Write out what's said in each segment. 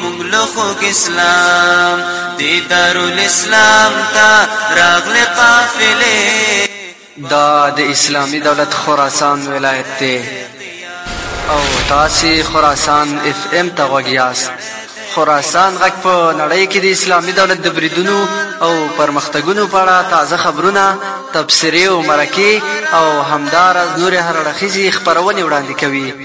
مونږ له خوږ اسلام د دارالاسلام ته راغلې قافلې دا د اسلامي دولت خراسان ولایت دی او تاسو خراسان اف ام ته غوږ یاست خراسان غږ په نړۍ کې د اسلامي دولت د بریدونو او پرمختګونو په اړه تازه خبرونه تبصرې او مرکې او همداراز نورې هر اړخیزې خپرونې وړاندې کوي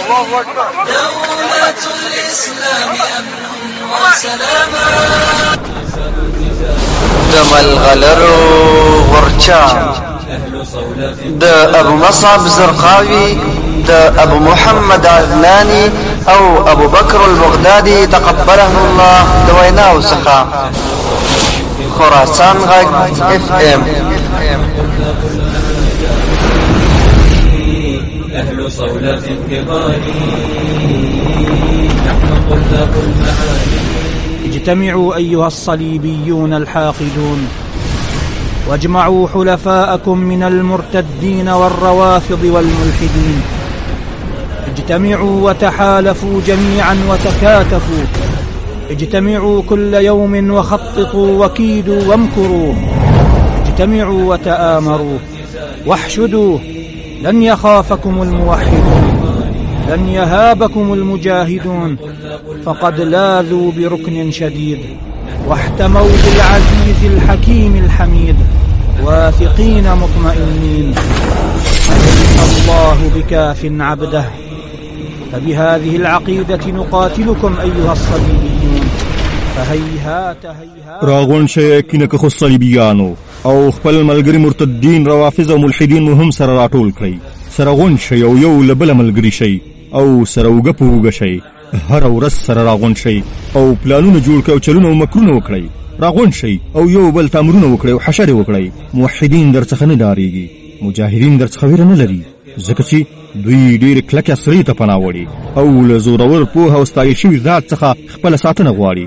الله اکبر دولت الاسلام امن و سلاما د ملغلرو غرچا د ابو مصعب زرقاوي د ابو محمد عدناني او ابو بکر البغدادي تقبله الله د ویناو څخه خراسان غږ اف ام أهل صولة كبار نحن قلة المعاني اجتمعوا أيها الصليبيون الحاقدون واجمعوا حلفاءكم من المرتدين والروافض والملحدين اجتمعوا وتحالفوا جميعا وتكاتفوا اجتمعوا كل يوم وخططوا وكيدوا وامكروا اجتمعوا وتآمروا واحشدوا لن يخافكم الموحدون لن يهابكم المجاهدون فقد لاذوا بركن شديد واحتموا بالعزيز الحكيم الحميد واثقين مطمئنين الله بكاف عبده فبهذه العقيدة نقاتلكم أيها الصليبيون فهيهات هيهات راغون شئ کینه که خو صلیبیانو او خپل ملګری مرتدین روافض او ملحدین مو هم سره راټول کړئ سره غون شئ او یو له بله ملګري شئ او سره اوږه په اوږه شئ هره ورځ سره راغون شئ او پلانونه جوړ کړئ او چلونه او مکرونه وکړئ راغون شئ او یو بل ته امرونه وکړئ او حشرې وکړئ موحدین در څخه نه ډارېږي مجاهدین در څخه ویره نه لري ځکه چې دوی ډېر کلک عصري ته پناه وړي او له زورور پوه او ستایل شوي ذات څخه خپله ساتنه غواړي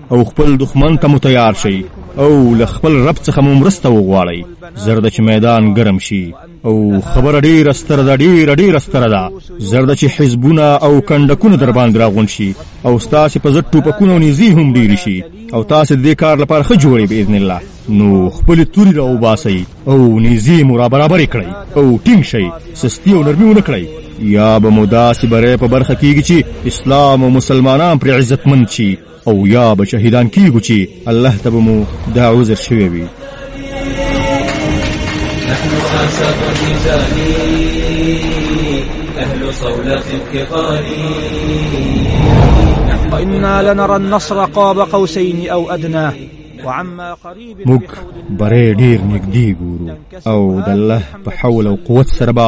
او خپل دښمن ته مو تیار شئ او له خپل رب څخه مو مرسته وغواړئ زر ده چې میدان ګرم شي او خبره ډیره ستره ده ډیره ډیره ستره ده زر ده چې حزبونه او کنډکونه در باندې راغونډ شي او ستاسې په ضد ټوپکونه او نیزې هم ډیرې شي او تاسې د دې کار لپاره ښه جوړې باذن الله نو خپلې توري راوباسئ او نیزې مو را برابرې کړئ او ټینګ شئ سستي او نرمي ونه کړئ یا به مو داسې بری په برخه کیږي چې اسلام او مسلمانان پرې عزتمند شي او یا به شهیدان کیږو چې الله ته به مو دا عذر شوی وي نحن خاصة الرجال أهل صولة الثقال وإنا لنرى النصر قاب قوسين أو أدنى موږ برې ډیر نږدې ګورو او د الله په حول او قوت سره به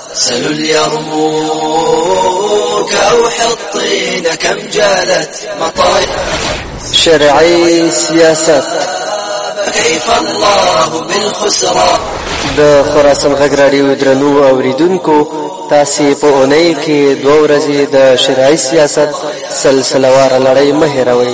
سل اليرموك او حطين كم جالت مطايا شرعي سياسات كيف الله بالخسرى د خراسان غږ راډیو درنو اوریدونکو تاسو په اونۍ کې دوه ورځې د شرعي سیاست سلسله واره لړۍ مه هېروئ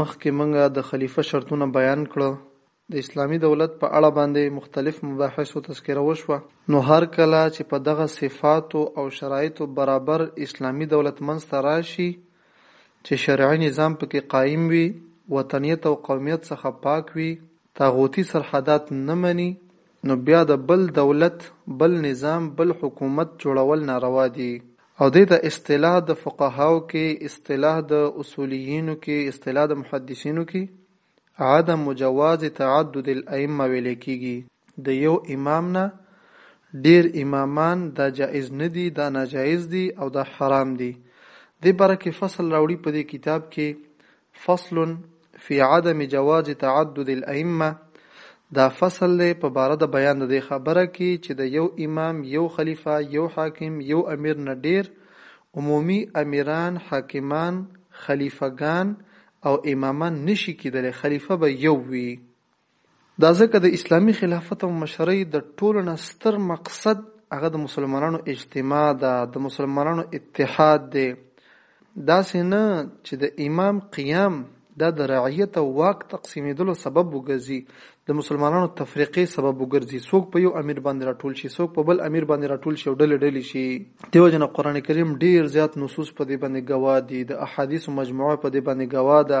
مخکې مونږ د خلیفه شرطونه بیان کړو، د اسلامي دولت په اړه باندې مختلف مباحثو تذکره وشوه، نو هر کله چې په دغه صفاتو او شرایطو برابر اسلامي دولت منځ ته راشي چې شرعي نظام پکې قایم وي، وطنیت او قومیت څخه پاک وي، طاغوتي سرحدات نه مني، نو بیا د بل دولت، بل نظام، بل حکومت جوړول ناروا دي او دې ته اصطلاح د فقهاو کې، اصطلاح د اصولیینو کې، اصطلاح د محدثینو کې عدم جواز تعدد الائمة ویلې کیږي، د یو امام نه ډیر امامان دا جائز نه دي، دا ناجائز دي او دا حرام دي. دې باره کې فصل راوړي په دې کتاب کې فصل فی عدم جواز تعدد الائمة، دا فصل دی په باره د بیان د دې خبره کې چې د یو امام، یو خلیفه، یو حاکم، یو امیر نه ډېر، عمومي امیران، حاکمان، خلیفه ګان او امامان نه شي کېدلی، خلیفه به یو وي. دا ځکه د اسلامي خلافت او مشرۍ د ټولو نه ستر مقصد هغه د مسلمانانو اجتماع ده، د مسلمانانو اتحاد دی، داسې نه چې د امام قیام دا د رعیت او واک تقسیمېدلو سبب وګرځي، د مسلمانانو تفریقې سبب وګرځي، څوک په یو امیر باندې راټول شي، څوک په بل امیر باندې راټول شي او ډلې ډلې شي. دې وجې نه قرآن کریم ډېر زیات نصوص په دې باندې ګواه دي، د احادیثو مجموعه په دې باندې ګواه ده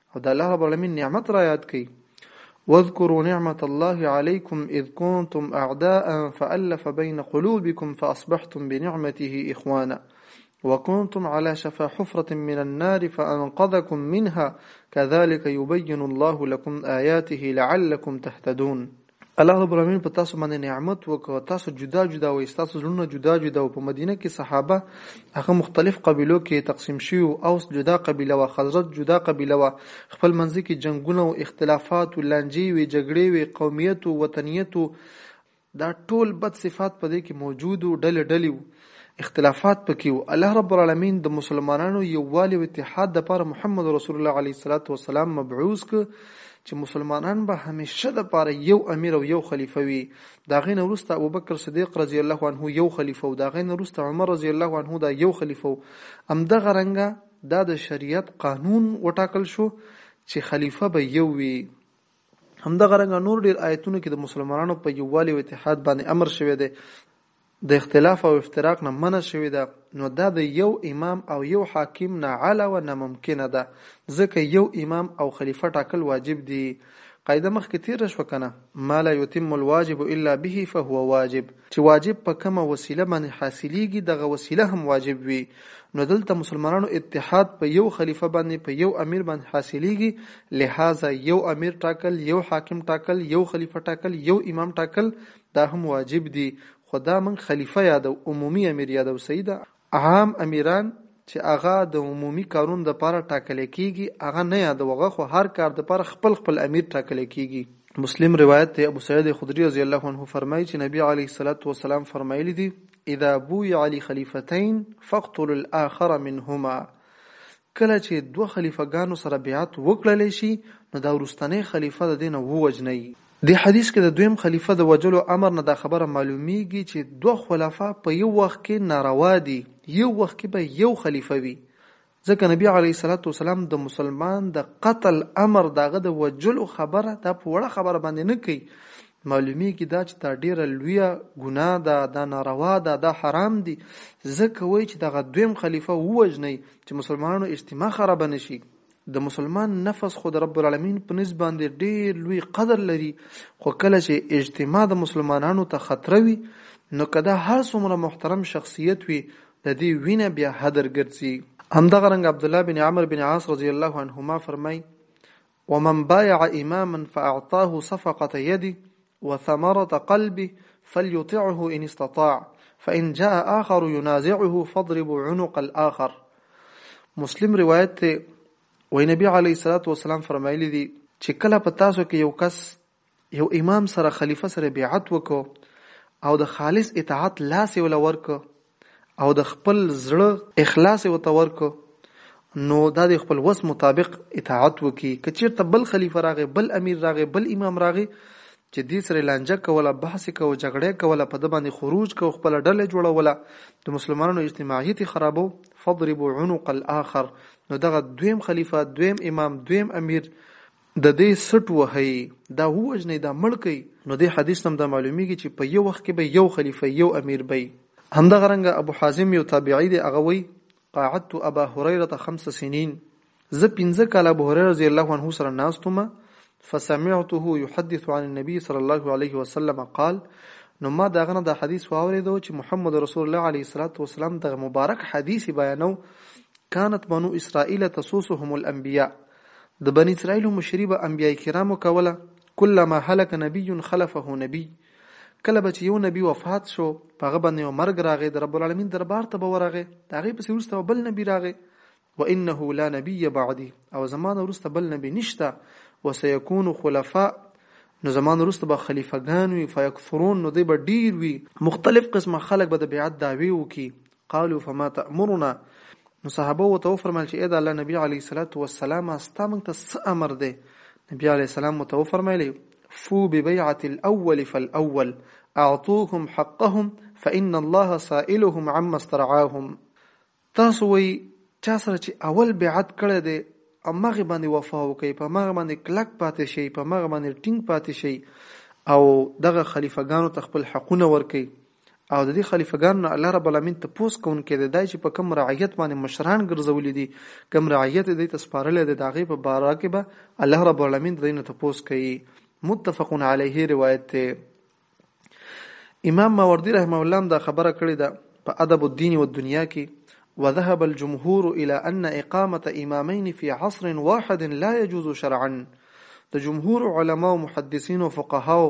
او د الله رب العالمین نعمت را یاد کړئ واذكروا نعمة الله عليكم إذ كنتم أعداء فألف بين قلوبكم فأصبحتم بنعمته إخوانا وكنتم على شفا حفرة من النار فأنقذكم منها كذلك يبين الله لكم آياته لعلكم تهتدون الله رب العالمین په تاسو باندې نعمت وکړ تاسو جدا جدا وئ تاسو زړونه جدا جدا او په مدینه کې صحابه هغه مختلف قبیلو کې تقسیم شي او اوس جدا قبیله وا خزرت جدا قبیله وا خپل منځ کې جنگونه او اختلافات او لانجې وي جګړې وي قومیت او وطنیت دا ټول بد صفات په دې کې موجود او ډلې ډلې وو اختلافات پکې وو الله رب العالمين د مسلمانانو يووالي او اتحاد د پاره محمد رسول الله عليه الصلاه والسلام مبعوث ک چې مسلمانان به همیشه د پاره یو امیر او یو خلیفه وي دا غین ورسته ابوبکر صدیق رضی الله عنه یو خلیفه او دا غین ورسته عمر رضی الله عنه دا یو خلیفه ام دغه رنګه دا د شریعت قانون وټاکل شو چې خلیفه به یو وي همدغه رنګه نور ډیر آیتونو کې د مسلمانانو په یووالي او اتحاد باندې امر شوی دی د اختلاف او افتراق نه منع شوی ده نو دا د یو امام او یو حاکم نه علاوه ناممکنه ده ځکه یو امام او خلیفه ټاکل واجب دي قاعده مخکې تیر شو کنه ما لا یتم الواجب الا به فهو واجب چې واجب په کومه وسیله باندې حاصلېږي دغه وسیله هم واجب وي نو دلته مسلمانانو اتحاد په یو خلیفه باندې په یو امیر باندې حاصلیږي لهذا یو امیر ټاکل یو حاکم ټاکل یو خلیفه ټاکل یو امام ټاکل دا هم واجب دي خو دا موږ خلیفه یادو عمومي امیر یادو سید عام امیران چې هغه د عمومي کارونو لپاره ټاکل کیږي هغه نه یادوغه خو هر کار لپاره خپل خپل امیر ټاکل کیږي مسلم روایت دی ابو سعید خدری رضی الله عنه فرمایي چې نبی علیه الصلاۃ والسلام فرمایلی دي اذا بویع لخلیفتین فاقتلوا الاخر منهما کله چې دوه خلیفه ګانو سره بیعت وکړلی شي نو دا وروستنی خلیفه د دې نه ووژنئ. دې حدیث کې د دویم خلیفه د وژلو امر نه دا خبره معلومیږي چې دوه خلفاء په یو وخت کې ناروا دي، یو وخت کې به یو خلیفه وي ځکه نبی علیه الصلاة والسلام د مسلمان د قتل امر د هغه د وژلو خبره دا په وړه خبره باندې نه کوي معلومیږي دا چې دا ډیره لویه ګناه ده دا ناروا ده دا حرام دي ځکه وایي چې دغه دویم خلیفه ووژنئ چې مسلمانانو اجتماع خرابه نه شي د مسلمان نفس خو د رب العالمین په نسبت باندې ډیر لوی قدر لري خو کله چې اجتماع د مسلمانانو ته خطر وي نو کدا هر څومره محترم شخصیت وي د دې وینه بیا هدر ګرځي. همدغه رنګ عبدالله بن عمرو بن عاص رضی الله عنهما فرمایي، ومن بايع اماما فاعطاه صفقة يده وثمرة قلبه فليطعه ان استطاع فان جاء آخر ينازعه فاضربوا عنق الآخر مسلم روایت ته وای نبی علیه الصلاة والسلام فرمایلی دی چې کله په تاسو کې یو کس یو امام سره خلیفه سره بیعت وکړو او د خالص اطاعت لاس ولا ورکو او د خپل زړه اخلاص او تور کو نو دا د خپل وس مطابق اطاعت وکي کچیرته بل خلیفہ راغی بل امیر راغی بل امام راغی چې دې سره لانجه کوله بحث کوو جګړه کوله په د باندې خروج کو خپل ډله جوړوله د مسلمانانو اجتماعیت خرابو فضربوا عنق الاخر نو دغه دویم خلیفہ دویم امام دویم امیر د دی سټ وهی دا ووژنی دا مړ کړئ نو دی حدیث نه هم دا معلومیږی چی په یو وخت کی به یو خلیفه یو امیر به همدغه رنګه ابو حازم یو تابعی دی هغه وایی قاعدت ابا هریره خمس سنین زه پنځه کاله ابو هریره رضی الله عنه سره ناست وم فسمعته يحدث عن النبي صلى الله عليه وسلم قال نو ما دا غنه دا حدیث واوریدو چې محمد رسول الله علیه الصلاۃ والسلام دا مبارک حدیث بیانو كانت بنو اسرائيل تسوسهم الانبياء د بنی اسرائیلو مشري به انبیاء کرامو کوله، کلما هلک نبی خلفه نبی، کله به چې یو نبی وفات شو په هغه باندې به مرګ راغی د رب العالمین دربار ته به ورغی د هغې پسې وروسته به بل نبی راغی وانه لا نبی بعدی او زما نه وروسته بل نبی نشته وسیکون خلفاء نو زمان وروسته به خلیفګان وي فیکثرون نو دوی به ډیر وي مختلف قسمه خلک به د بیعت دعوی وکړي قالوا فما تأمرنا نو صحابه وته وفرمایل چې اې د الله نبی علیه الصلاۃ والسلام استا موږ ته څه امر دی نبی علیه السلام وته وفرمایل فو ببيعه الاول فالاول اعطوهم حقهم فان الله سائلهم عما استرعاهم تاسو وی چا سره چې اول بیعت کړی دی امغه باندې وفا وکي په مغه باندې کلک پاتې شي په مغه باندې ټینګ پاتې شي او دغه خلیفګانو ته خپل حقونه ورکي او د دې خلیفه ګانو نه الله رب العالمین ته پوس کوونکی دی دا چې په کوم رعیت باندې مشران ګرځولې دي کوم رعیت دې ته سپارلې دی دا غي په باره کې به الله رب العالمین د دینه ته پوس کوي متفق علیه روایت ته امام ماوردی رحمه الله دا خبره کړې ده په ادب الدین او دنیا کې وذهب الجمهور الى ان اقامة امامين في عصر واحد لا يجوز شرعا د جمهور علماو محدثينو فقهاو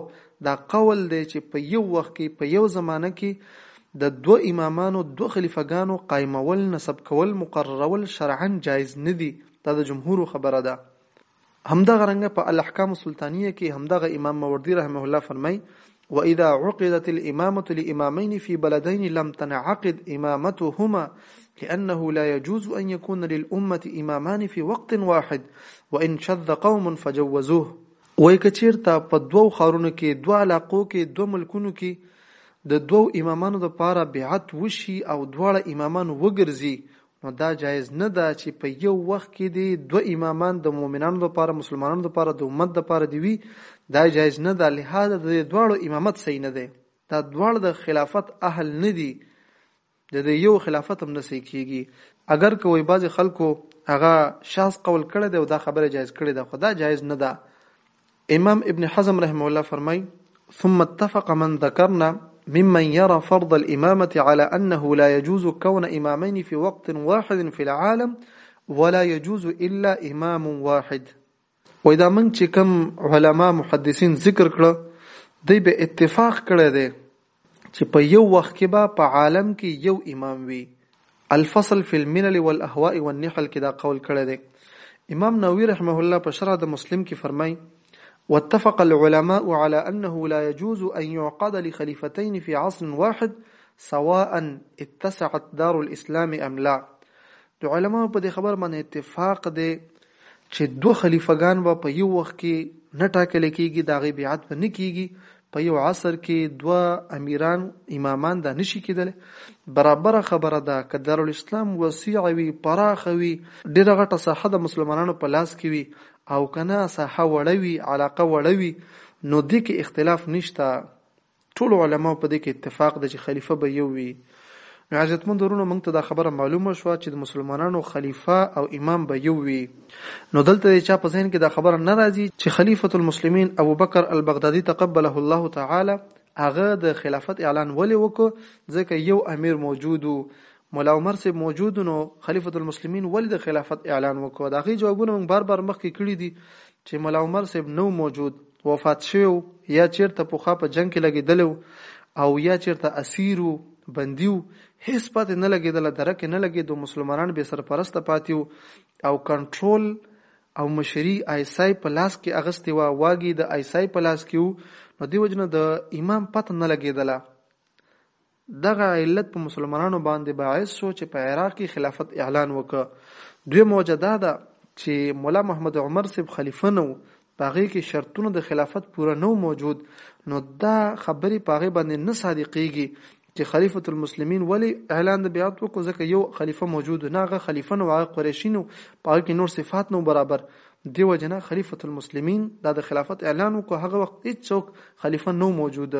دا قول دی چې په يو وخت کې په يو زمانه کې د دوه امامانو دوه خليفه ګانو قائمول نصب کول مقررول شرعا جائز ندي دا د جمهور خبره ده همدغه رنګه په الاحکام السلطانیه کې همدغه امام موردی رحمه الله فرمای واذا عقدت الامامه لامامين في بلدين لم تنعقد امامتهما لانه لا يجوز ان يكون للامه امامان في وقت واحد وان شذ قوم فجوزوه وای کچیرته په دوو خارونو کې دوه علاقو کې دوه ملکونو کې د دوو امامانو لپاره بیعت وشي او دواړه امامان وګرځي نو دا جایز نه ده چې په یو وخت کې دې دوه امامان د مؤمنانو لپاره مسلمانانو لپاره د امت لپاره دی وي دا جایز نه ده لهدا د دواړو امامت صحیح نه دی دا دواړه د خلافت اهل نه دي د دې یو خلافت هم نسې کیږي اگر کوی بعضی خلکو هغه شاز قول کړی دی او دا خبره جایز کړی ده خدا جایز نه ده امام ابن حزم رحمه الله فرمای ثم اتفق من ذكرنا ممن يرى فرض الإمامة على أنه لا يجوز كون إمامين في وقت واحد في العالم ولا يجوز إلا إمام واحد وإذا من چې کم علما محدثین ذکر کړه دی به اتفاق کړی دی چې په يو وخت کې به په عالم کې يو امام وي الفصل فی الملل والاهواء والنحل کې دا قول کړی دی امام نووي رحمه الله په شرح د مسلم کې فرمایي واتفق العلماء على أنه لا يجوز أن يعقد لخليفتين في عصر واحد سواء اتسعت دار الاسلام ام لا د علماء په دې خبر باندې اتفاق دی چې دوه خلیفګان به په یو وخت کې نه ټاکل کیږي دا غي بیعت به نه کیږي په یو عصر کې دوه امیران امامان دا نشي کېدلی برابره خبره ده که دارالاسلام وسیع وي پراخه وي ډېره غټه ساحه د مسلمانانو په لاس کې وي او که نه ساحه وړه وي علاقه وړه وي نو دې کې اختلاف نشته ټول علما په دې کې اتفاق ده چې خلیفه به یو وي عزتمند ورونو موږ ته دا خبره معلومه شوه چې د مسلمانانو خلیفه او امام به یو وي نو دلته د چا په ذهن کې دا خبره نه راځي چې خلیفه المسلمین ابوبکر البغدادي تقبله الله تعالی هغه د خلافت اعلان ولې وکړ ځکه یو امیر موجود و مولا عمر سي موجود نو خلیفۃ المسلمین ولې د خلافت اعلان وکړ دا غي جوابونه موږ بار بار مخکې کړی دي چې مولا عمر سي نو موجود وفات شوی و، یا چېرته پخوا په جنګ کې لګېدلی و او یا چېرته اسیر و، بندي و، هېڅ پته نه لګېدله، درک یې نه لګېدو، مسلمانان بې سرپرسته پاتې و او کنټرول او مشري آیسای په لاس کې اغستې وه، واګي د آیسای په لاس کې و، نو دې وجې نه د امام پته نه لګېدله. دغه علت په مسلمانانو باندې باعث شو چې په عراق کې خلافت اعلان وکړ. دویمه وجه دا ده چې ملا محمد عمر صاحب خلیفه نه و، په هغې کې شرطونه د خلافت پوره نه و موجود، نو دا خبرې په هغې باندې نه صادقېږي چې خلیفة المسلمین ولې اعلان د بیعت وکړو ځکه یو خلیفه موجود نه هغه خلیفه نو هغه قریشی نو په هغه کې نور صفات نو برابر دیو جنا خلیفۃ المسلمین دا د خلافت اعلان وکړو هغه وخت هیڅ څوک خلیفه نو موجود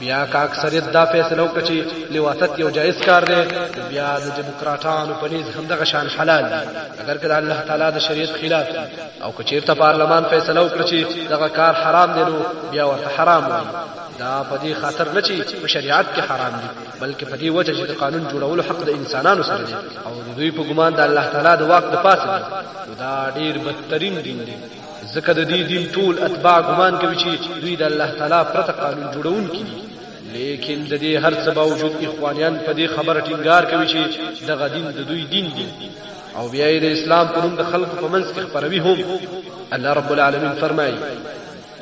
بیا که اکثریت دا فیصله وکړي چې لواطت یو جایز کار دی بیا د دیموکراټانو په نیز همدغه شان حلال دی اگر که د الله تعالی د شریعت خلاف او که چیرته پارلمان فیصله وکړي چې دغه کار حرام دی نو بیا ورته حرام وایي دا په دې خاطر نه چې په شریعت کې حرام دي بلکې په دې وجه چې د قانون جوړولو حق د انسانانو سره دی او دوی په ګمان د الله تعالی د واک د پاسه دی دا ډیر بدترین دین دی ځکه د دې دین ټول اتباع ګمان کوي چې دوی د الله تعالی پرته قانون جوړونکي دي لیکن د دې هر څه باوجود اخوانیان په دې خبره ټینګار کوي چې دغه دین د دوی دین دی او بیا یې د اسلام په نوم د خلکو په منځ کې خپروي هم الله رب العالمین فرمایي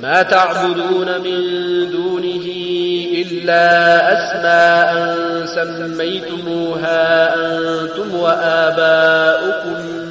ما تعبدون من دونه إلا أسماء سميتموها أنتم وآباؤكم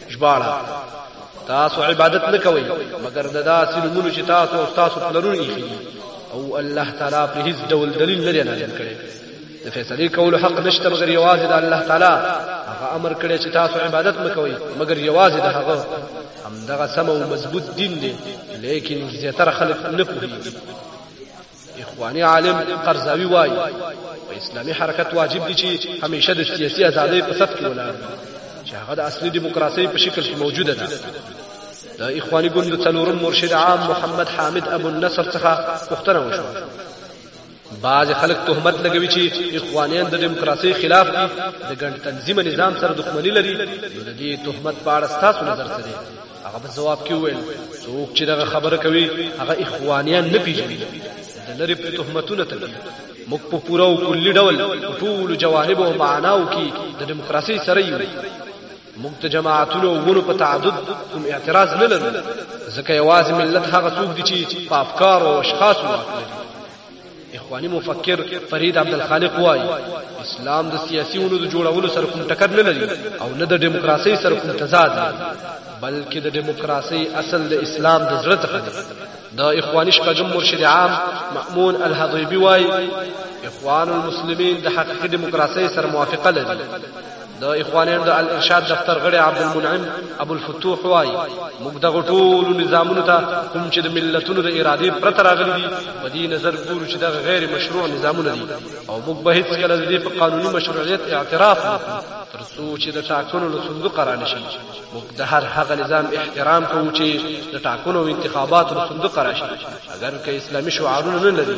ژباړه تاسو عبادت نه کوئ مګر د داسې نومونو چې تاسو او تاسو پلرونه یې او الله تعالی په هیڅ ډول دلیل نه دی نازل کړی د فیصله کولو حق نشته مګر یوازې د الله تعالی هغه امر کړی چې تاسو عبادت مکوئ مګر یوازې د هغه همدغه سم او مضبوط دین دی لیکن زیاتره خلک نه پوهیږي اخواني عالم قرضاوي وایي په اسلامي حرکت واجب دي چې همیشه د سیاسي ازادۍ په صف کې ولاړ چې هغه د اصلي دیموکراسۍ په شکل کې موجوده ده د اخواني ګوند څلورم مرشد عام محمد حامد ابو النصر څخه پوښتنه وشوه بعض خلک تهمت لګوي چې اخوانیان د دیموکراسي خلاف دي د ګڼ تنظیم نظام سره دښمنی لري نو د دې تهمت په اړه ستاسو نظر څه دی هغه په جواب کې وویل څوک چې دغه خبره کوي هغه اخوانیان نه پیژني د لری په تهمتونه تلل موږ په پوره او کلی ډول ټول جوانب او معناو کې د دیموکراسي سره یو موږ ته جماعتونو ونو په تعدد کوم اعتراض نه لرو ځکه یوازې ملت هغه څوک دي چې په افکار او اشخاص واک لري اخواني مفکر فرید عبدالخالق وایي اسلام د سیاسي ونو د جوړولو سره کوم ټکر نه لري او نه د دیموکراسۍ سره کوم تضاد لري بلکې د دیموکراسۍ اصل د اسلام د زړه څخه دی د اخواني شپږم مرشد عام مأمون الهضیبي وایي اخوان المسلمین د حقیقي دیموکراسۍ سره موافقه لري د اخوانانو د الارشاد دفتر غړی عبدالمنعم ابوالفتوح وایي موږ دغو ټولو نظامونو ته کوم چې د ملتونو د ارادې پرته راغلي دي په دې نظر ګورو چې دغه غیر مشروع نظامونه دي او موږ به هېڅکله د دې په قانوني مشروعیت اعتراف نه کړو تر څو چې د ټاکنو له صندوق را نشي موږ د هر هغه نظام احترام کوو چې د ټاکنو او انتخاباتو له صندوق راشي اګر که اسلامي شعارونه نه لري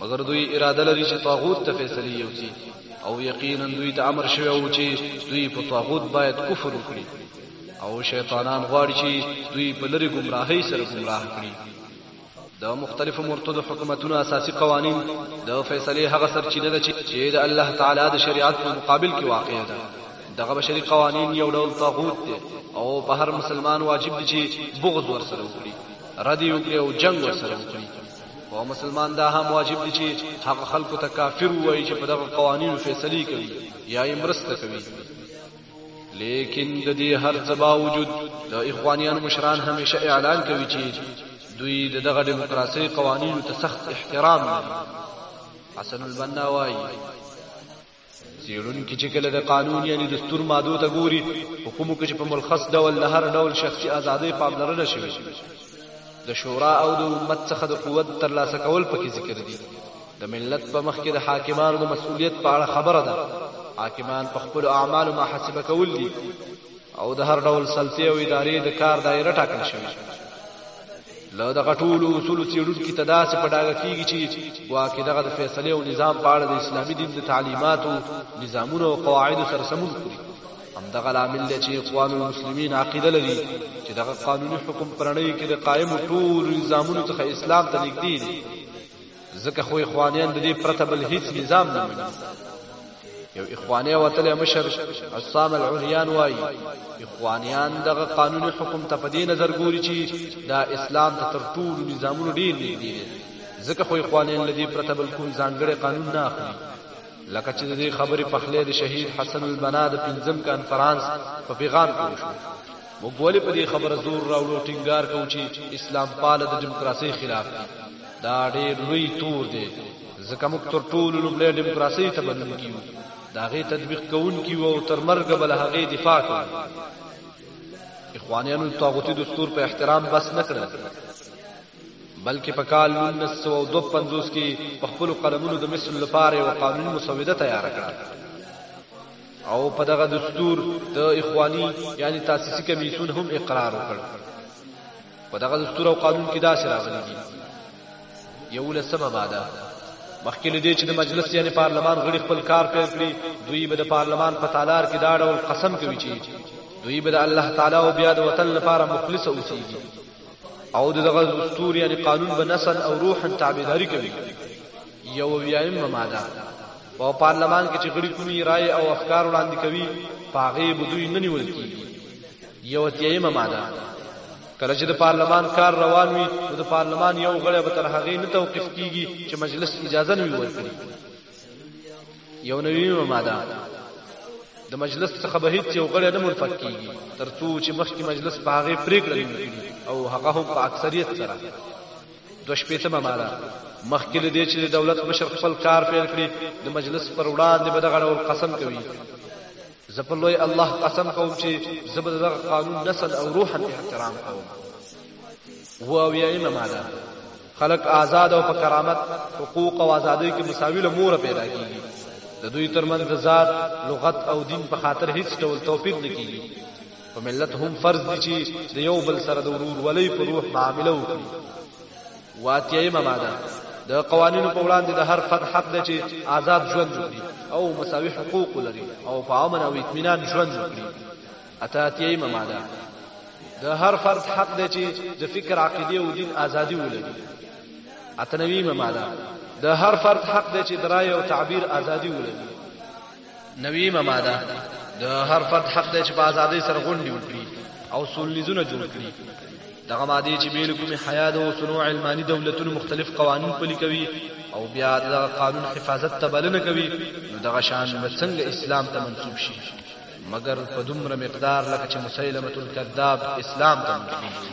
مګر دوی اراده لري چې طاغوت ته فیصله یوسي او یقینا دوی ته امر شوی و چې دوی په طاغوت باید کفر وکړي او شیطانان غواړي چې دوی په لری گمراهۍ سره گمراه کړي د مختلفو مرتدو حکومتونو اساسي قوانين د فیصله هغه سرچینه ده چې د الله تعالی د شریعت په مقابل کې واقع ده دغه بشري قوانين یو ډول طاغوت دي او په هر مسلمان واجب دي چې بغض ورسره وکړي ردی وکړي او جنگ ورسره وکړي او مسلمان دا هم واجب دي چې هغه خلکو ته کافر وایي چې په دغه قوانینو فیصله کوي یا یې مرسته کوي لیکن د دې هر څه باوجود د اخوانیانو مشران همیشه اعلان کوي چې دوی د دغه دیموکراسي قوانینو ته سخت احترام لري حسن البنا وایي څېړونکي چې کله د قانون یعنی دستور مادو ته ګوري په کومو کې چې په ملخص ډول له هر ډول شخصي ازادۍ پاملرنه شوې د شورا او د امت څخه د قوت ترلاسه کول پکې ذکر دي د ملت په مخ کې د حاکمانو د مسؤلیت په اړه خبره ده حاکمان په خپل اعمالو محاسبه کول دي او د هر ډول سلطې او ادارې د کار دایره ټاکل شوې له دغه ټولو اصولو څېړونکي ته داسې په ډاګه کېږي چې ګواکې دغه د فیصلې او نظام په اړه د اسلامي دین د تعلیماتو نظامونو او قواعدو سره سمون خوري همدغه لامل دی چې اخوان المسلمین عقیده لري چې دغه قانوني حکم پرڼۍ کې د قایمو ټولو نظامونو څخه اسلام ته نږدې دي ځکه خو اخوانیان د دې پرته بل هیڅ نظام نه مني یو اخواني وتلی مشر عصام العریان وایي اخوانیان دغه قانوني حکم ته په دې نظر ګوري چې دا اسلام ته تر ټولو نظامونو ډیر نږدې دی ځکه خو اخوانیان له دې پرته بل کوم ځانګړی قانون نه اخلي لکه چې د دې خبرې پخلې د شهید حسن البنا د پنځم کانفرنس په پیغام کې وشو موږ ولې په دې خبره زور راوړو ټینګار کوو چې اسلام پال د دیموکراسۍ خلاف دی دا ډیر لوی تور دی ځکه موږ تر ټولو لومړی دیموکراسي ته بدلون کیو دا غي تطبیق کون کیو او تر مرګ بل هغه دفاع کوو اخوانیانو طاغوتی دستور په احترام بس نه کړل بلکې په کال 1952 کې په خپل قلمونو د مصر لپاره یو قانوني مسوده تیار کړه او په دغه دستور د اخواني یعنی تاسیسي کمیسون هم اقرار وکړ په دغه دستور او قانون کې داسې راغلي دي یولسمه ماده مخکې لدې چې د مجلس یعنی پارلمان غړي خپل کار پیل کړي دوی به د پارلمان په تالار کې دا ډول قسم کوي چې دوی به د الله تعالی او بیا د وطن لپاره مخلص اوسېږي او دغه دستور یعنی قانون به نسل او روحا تابعداري کوي یو ویایمه ماده په پارلمان کې چې غړي کومي رائے او افکار وړاندې کوي پاغه بدوی نه نیول کیږي یو تیمه معنا کله چې د پارلمان کار روان وي نو د پارلمان یو غړی به تر هغه نه توقف کیږي چې مجلس اجازه نه ورکړي یو نوی ماده د مجلس څخه به هیڅ یو غړی نه منفک کیږي تر څو چې مخکې مجلس په هغه پریکړه نیولې او هغه هم په اکثریت سره دوه شپېته ماده مخکې له دې چې د دولت مشر خپل کار پیل کړي د مجلس پر وړاندې به دغه ډول قسم کوي زه په لوی الله قسم کوم چې زه به دغه قانون نسل او روحا به احترام کوم و او یې معنا خلق آزاد او په کرامت حقوق او ازادۍ کې مساوي له مور پیدا کیږي د دوی ترمنځ د ذات لغت او دین په خاطر هیڅ ډول توپیر نه کیږي په ملت هم فرض دي چې د یو بل سره د ورورولۍ په روح معامله وکړي واتیایمه ماده د قوانینو په وړاندې د هر فرد حق دی چې آزاد ژوند وکړي او مساوي حقوق ولري او په امن او اطمینان ژوند وکړي اتاتیایمه ماده د هر فرد حق دی چې د فکر عقیده او دین ازادي ولري اتنویمه ماده د هر فرد حق دی چې د رای او تعبیر ازادي ولري نویمه ماده د هر فرد حق دی چې په ازادۍ سره غونډې وکړي او سولنیزونه جوړ کړي دغه ماده چې بیل کومې حیا د اوسنو علماني دولتونو مختلف قوانین پلي کوي او بیا د قانون حفاظت ته بلنه کوي نو دغه شان به څنګه اسلام ته منسوب شي مګر په دومره مقدار لکه چې مسیلمه الکذاب اسلام ته منسوب شي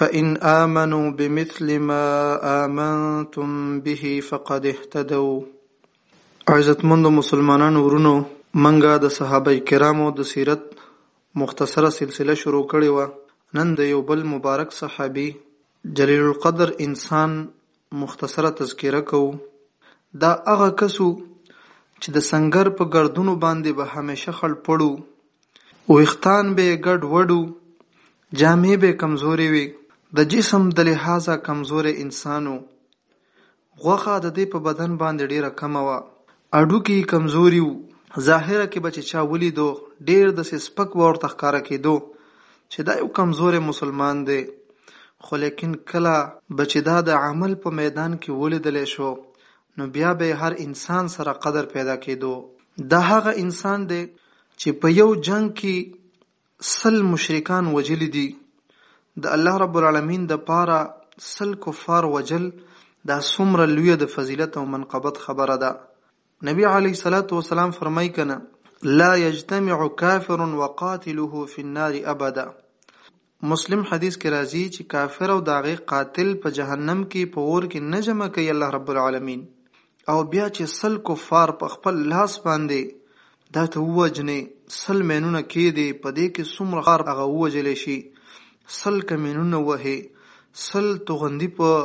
فان آمنوا بمثل ما آمنتم به فقد اهتدوا عزتمندو مسلمانانو ورونو منګه د صحابه کرامو د سیرت مختصره سلسله شروع کړې وه نن د یو بل مبارک صحابي جلیل القدر انسان مختصره تذکره کوو، دا هغه کس و چې د سنګر په ګردونو باندې به همېشه خړ پړ و، وېښتان به یې ګډ وډ و، جامې به یې کمزورې وې، د جسم د لحاظه کمزوری انسان و، غوښه د دې په بدن باندې ډېره کمه وه، هډوکي يې کمزوري وو، ظاهره کې به چې چا وليدو ډېر داسې سپک به ورته ښکاره کېدو چې دا يو کمزوری مسلمان دی، خو ليکن کله به چې دا د عمل په ميدان کې وليدل شو نو بيا به يې هر انسان سره قدر پيدا کېدو، دا هغه انسان دی چې په يو جنګ کې سل مشرکان وژلي دي، د الله رب العالمين د پاره سل کفار وژل دا څومره لويه د فضيلت او منقبت خبره ده، نبي عليه الصلاة والسلام فرمايي کنه لا يجتمع کافر وقاتله في النار ابدا مسلم حديث کې راځي چې کافر او د هغه قاتل په جهنم کې په اور کې نه جمع کوي الله رب العالمين او بيا چې سل کفار په خپل لاس باندې ده ته ووجنی سل مینونه کیدی په دی کی څومره خار هغه ووجلی شی سل کمینونه وهی سل توغندی په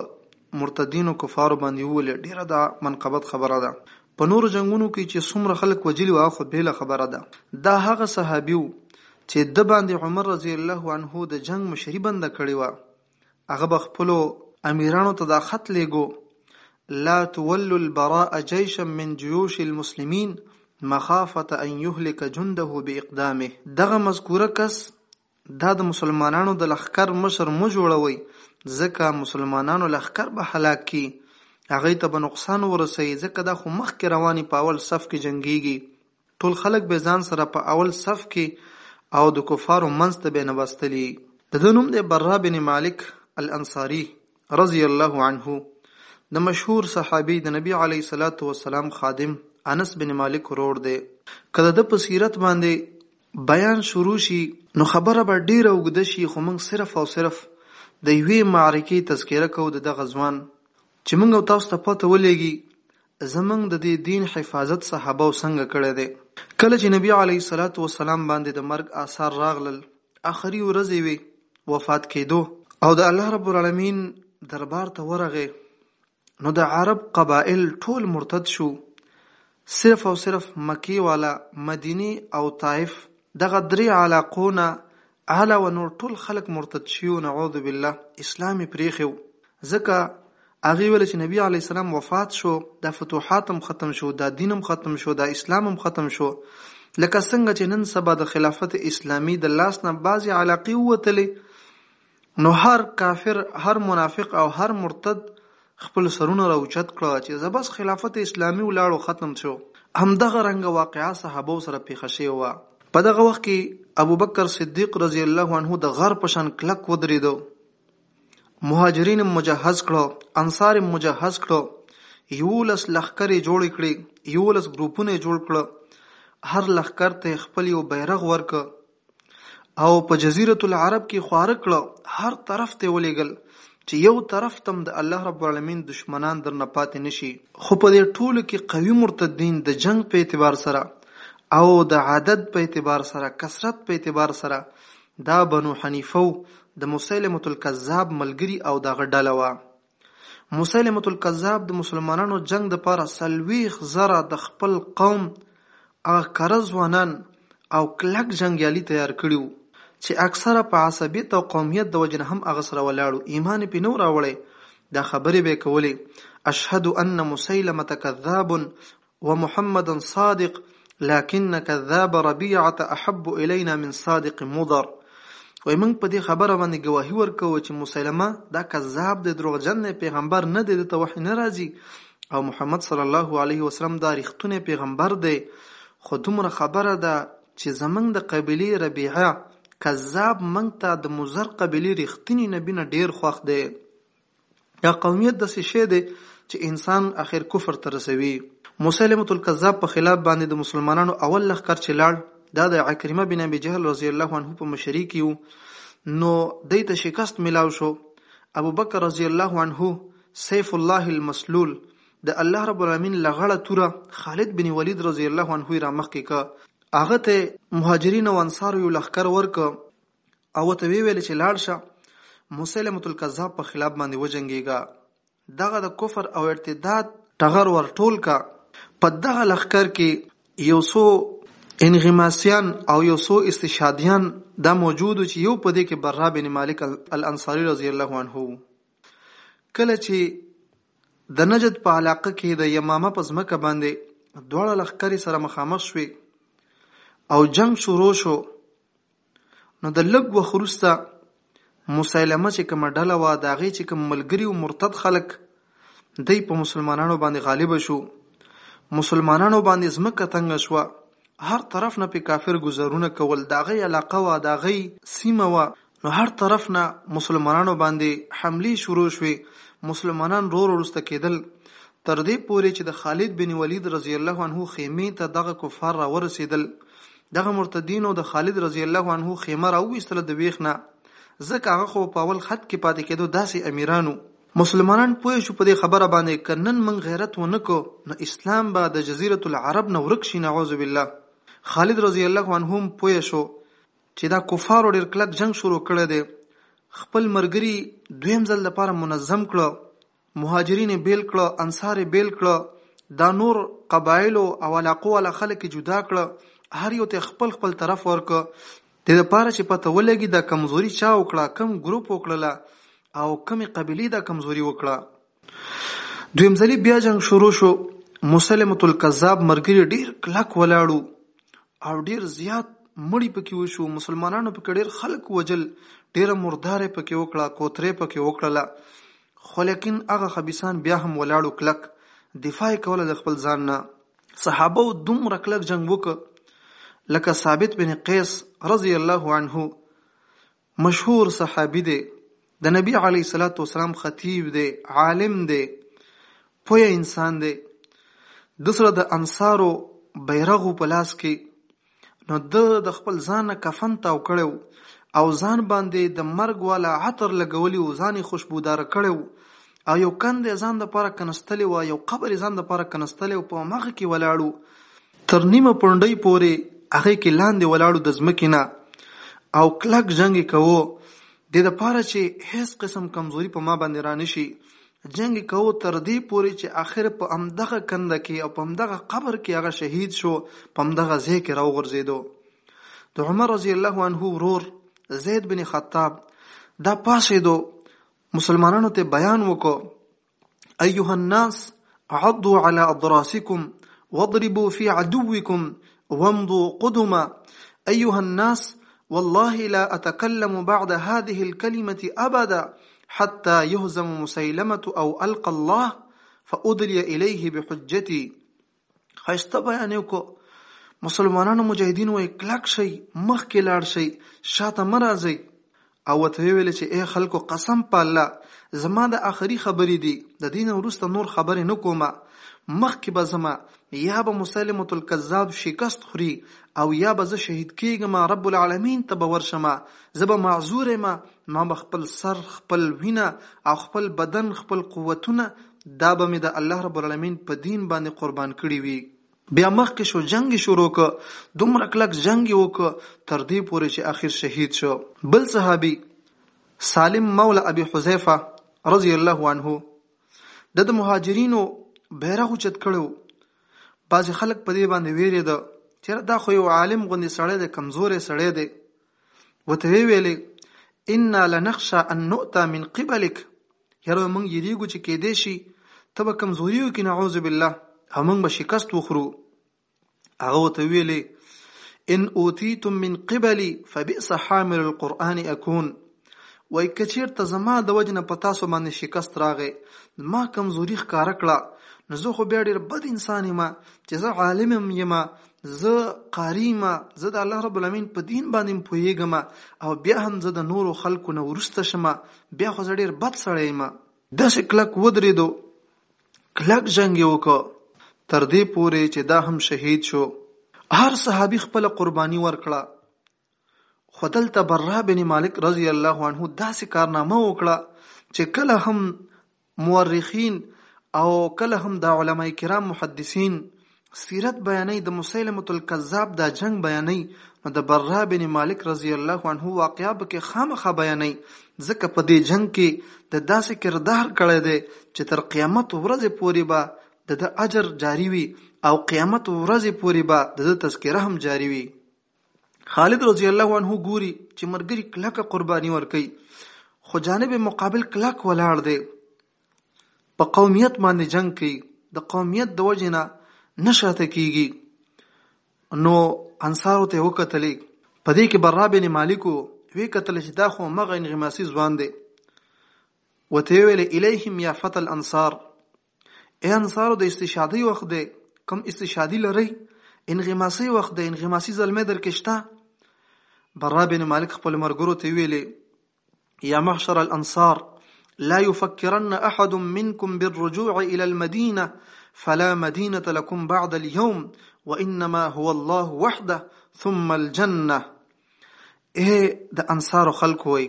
مرتدینو کفارو باندی وولی ډیره ده منقبت خبره ده په نورو جنګونو کی چی څومره خلک وجلی وه خو بیله خبره ده دا هغه صحابی وو چی ده باندی عمر رضی الله عنه د جنګ مشری بنده کړی وه. هغه به خپلو امیرانو ته دا خط لېږو، لا تولوا البراء جیشا من جیوش المسلمین مخافة ان یهلک جنده باقدامه، دغه مذکوره کس دا د مسلمانانو د لښکر مشر مه جوړوئ، ځکه مسلمانانو لښکر به هلاک کړي، هغه ته به نقصان ورسوي، ځکه دا خو مخکې روان وي، په اول صف کې جنګېږي. ټول خلک به ځان سره په اول صف کې او د کفارو منځ ته به نبستلي د ده نوم دی برا بن مالک الانصاري رضی الله عنه د مشهور صحابي د نبي علیه صلات وسلام خادم انس بن مالک ورور دی که د ده په سیرت باندې بیان شروع شي نو خبره به ډیره اوږده شي خو موږ صرف او صرف د یوې معرکې تذکره کوو د دغه ځوان چې موږ تاسو ته پته ولېږي زمونږ د دې دین حفاظت صحابو څنګه کړی دی؟ کله چې نبي علیه الصلوة والسلام باندې د مرګ آثار راغلل، اخري ورځې یې وې، وفات کیدو او د الله رب العالمین دربار ته ورغی، نو د عرب قبائل ټول مرتد شو، صرف او صرف مکې والا، مدینې او طائف، دغه درې علاقو نه اهله و نور ټول خلک مرتد شویو نعوذ بالله اسلام یې پریښی و ځکه هغه ویل چې نبی علی السلام وفات شو دا فتوحات هم ختم شو دا دین هم ختم شو دا اسلام هم ختم شو لکه څنګه چې نن سبا د خلافت اسلامی د لاس نه بعضی علاقې ووتلې نو هر کافر هر منافق او هر مرتد خپل سرونه راوچت کړه چې زه بس خلافت اسلامي ولاړو ختم شو همدغه رنګه واقعه صحابو سره پېښه شوې وه په دغه وخت کې ابوبکر صدیق رضی الله عنه د غر په شان کلک ودرېدو مهاجرین مجهز کړو انصار مجهز کړو یولس لخکرې جوړ کړې یولس ګروپونه جوړ کړو هر لخکر ته خپل یو بیرغ ورک او په جزیره العرب کې خواره کړه هر طرف ته ولېږل چې یو طرف تم د الله رب العالمین دشمنان درنه پاتې نشي خو په دې ټولو کې قوي مرتدین د جنگ په اعتبار سره او د عدد په اعتبار سره کثرت په اعتبار سره دا بنو حنیفه د مسیلمه الکذاب ملګری او دغه ډله وه مسیلمة الکذاب د مسلمانانو جنګ د پاره څلوېښت زره د خپل قوم هغه کره ځوانان او کلک جنګیالي تیار کړي وو چې اکثره په عصبیت او قومیت د وجې نه هم هغه سره ولاړ وو، ایمان یې پرې نه وو راوړی، دا خبرې به یې کولې، اشهد ان مسیلمة کذاب ومحمدا صادق لكن كذاب ربيعه احب الينا من صادق مضر وای موږ په دې خبره باندې گواهی ورکوو چې مسلمه دا کذاب دی دروغجن دی پیغمبر نه دی ته وحی نه راځي او محمد صلی الله علیه وسلم دا رښتونه پیغمبر دی خو دومره خبره ده چې زمنګ د قبيله ربيعه کذاب منګ ته د مزر قبيله رښتینی نبی نه ډیر خوښ دی دا قومیت داسې شی دی چې انسان اخر کفر ته رسوي مسلمه الکذاب په خلاف باندې د مسلمانانو اول لخر چې لاړ دا د عکرمه بن ابي جهل رضی الله عنه په مشرۍ کې نو دې ته شکست ملاو شو ابو بکر رضی الله عنه سیف الله المسلول د الله رب العالمین لغړه توره خالد بن ولید رضی الله عنه را مخکې ک هغه ته مهاجرین او انصار یو لخر ورک او ورته ویې ویل چې لاړ شه مسیلمة الکذاب په خلاف باندې وجنګېږه، دغه د کفر او ارتداد ټغر ور ټول کړه، په دغه لښکر کې یو څو انغماسیان او یو څو استشهادیان دا موجود وو چې یو په دې کې برا بن مالک الانصاري رضي الله عنه وو، کله چې د نجد په علاقه کې د یمامه په ځمکه باندې دواړه لښکرې سره مخامخ شوې او جنګ شروع شو، نو د لږ وخت وروسته مسیلمه چې کومه ډله وه د هغې چې کوم ملګري او مرتد خلک دی په مسلمانانو باندې غالب شو مسلمانانو باندې ځمکه تنګ شوه هر طرف نه په کافر گذرونه کول دا غي علاقه وا دا غي سیمه وا نو هر طرف نه مسلمانانو باندې حمله شروع شوه مسلمانان رور ورسته کېدل تر دې پورې چې د خالد بن ولید رضی الله عنه خیمه ته دغه کفار را ورسېدل دغه مرتدینو د خالد رضی الله عنه خیمه راوویستله د ویښ نه ځکه هغه خو په اول خط کې پاتې کېدو داسې امیرانو. مسلمانان پوه شو په دې خبره باندې که نن موږ غیرت ونه کړو نو اسلام به د جزیرة العرب نه ورک شي نعوذ بالله خالد رضی الله عنه هم پوه شو چې دا کفارو ډېر کلک جنګ شروع کړی دی خپل مرګري دویم ځل لپاره منظم کړو مهاجرین یې بیل کړه انصار یې بیل کړه دا نور قبایل او علاقو والا خلک جدا کړه هر یو ته خپل خپل طرف ورک د لپاره چې پته ولګي دا کمزوري چا وکړه کم ګروپ وکړله او کمی قبیله دا کمزوري وکړه دویم ځلی بیا جنگ شروع شو مسلمت الکذاب مرګری ډیر کلک ولاړو او ډیر زیات مړی پکې وشو مسلمانانو پکې ډیر خلک وجل ډیر مردار پکې وکړه کوتره پکې وکړه خو لیکن هغه خبيسان بیا هم ولاړو کلک دفاع کوله د خپل ځان نه صحابه دومره کلک جنگ وک لکه ثابت بن قیس رضی الله عنه مشهور صحابي دی د نبی علی صلوات و سلام خطیب دی عالم دی پوهه انسان دی د سره د انصارو بیرغ په لاس کې نو ده د خپل ځان نه کفن تاو کړی و او ځان باندې د مرګ والا عطر لګولی و ځان یې خوشبوداره کړی و او یو کند یې ځان دپاره کنستلی و یو قبر یې ځان دپاره کنستلی و په هماغه کې ولاړ و تر نیمه پونډۍ پورې هغې کې لاندې ولاړ و د ځمکې نه او کلک جنګ یې کوه دې دپاره چې هېڅ قسم کمزوري په ما باندې رانشي جنګ کوو تر دې پورې چې اخر په همدغه کنده کې او په همدغه قبر کې هغه شهید شو په همدغه ځای کې راوغورځېدو د عمر رضی الله عنه ورور زید بن خطاب دا پاسېدو مسلمانانو ته بیان وکړو ایها الناس عضوا على اضراسکم واضربوا في عدوکم وامضوا قدما أيها الناس والله لا أتكلم بعد هذه الكلمة أبدا حتى يهزم مسيلمة أو ألقى الله فأدري إليه بحجتي خیسته بیان وکړو مسلمانانو مجاهدین وای کلک شي مخکې لاړ شي شاته مرزي او ورته ویې ویل چې ای خلکو قسم په الله زما دا اخري خبرې دي د دې نه وروسته نور خبرې نه کوم مخکې به ځم یا به مسلمة الکذاب شکست خوري او یا به زه شهید کېږم رب العالمین ته به ورشم زه به معذور یم ما به خپل سر خپل وینه او خپل بدن خپل قوتونه دا به مې د الله رب العالمین په دین باندې قربان کړي وي بیا مخکې شو جنګ یې شروع کړ دومره کلک جنګ یې وکړ تر دې پورې چې اخر شهید شو بل صحابي سالم مولا ابي حذیفه رضی الله عنه د د مهاجرینو بیرغ اوچت کړو بعضې خلک په دې باندې ویرېده چېرې دا خو یو عالم غوندې سړی دی کمزوری سړی دی ورته ویې ویلې انا لنخشا ان نؤتا من قبلک یاره موږ یریږو چې کېدې شي ته به کمزوري وکې نعوذ بالله او موږ به شکست وخورو هغه وته ویلې ان اوتیتم من قبلی فبئس حامل القرآن اکون وای کچیر ته زما د وجنه په تاسو باندې شکست راغې ما کمزوري ښکار کړه نو زه خو بیا ډیر بد انسان یم چې زه عالم یم زه قاری یم زه د الله رب العالمین په دین باندې پوهیږم او بیا هم زه د نورو خلکو نه ورسته شمه بیا خو زه ډیر بد سړی یم داسې کلک ودرېدو کلک جنګ یې وکړ تر دې پورې چې دا هم شهید شو هر صحابي خپل قرباني ورکړه خو دلته برا بن مالک رضی الله عنه داسې کارنامه وکړه چې کله هم مورخین او کله هم دا علماء کرام محدثین سیرت بیانوي د مسیلمه الکذاب دا جنگ بیانوي نو د برا بن مالک رضی الله عنه واقعا به کې خامخا بیانوي ځکه په دې جنگ کې د داسې کردار کړی دی چې تر قیامت ورځې پورې به د د اجر جاری وي او قیامت ورځې پورې به د د تذکره هم جاری وي خالد رضی الله عنه ګوري چې مرګري کلکه قرباني ورکي خو جانب مقابل کلک ولاړ دی په قومیت باندې جنگ کوي د قومیت د وجې نه نشاته کیږي نو انصارو ته وکتلې په دې کې برا بن مالکو وی کتل چې دا خو مغه انغماسي ځوان دی وته ویل الیهم یا فتل انصار اې انصارو د استشهادي وخت دی کم استشهادي لرئ انغماسي وخت دی انغماسي زلمی درکې شته برا بن مالک خپل مرګرو ته ویلې یا محشر الانصار لا يفكرن احد منكم بالرجوع الى المدينه فلا مدينه لكم بعد اليوم وانما هو الله وحده ثم الجنه اے د انصار خلق وای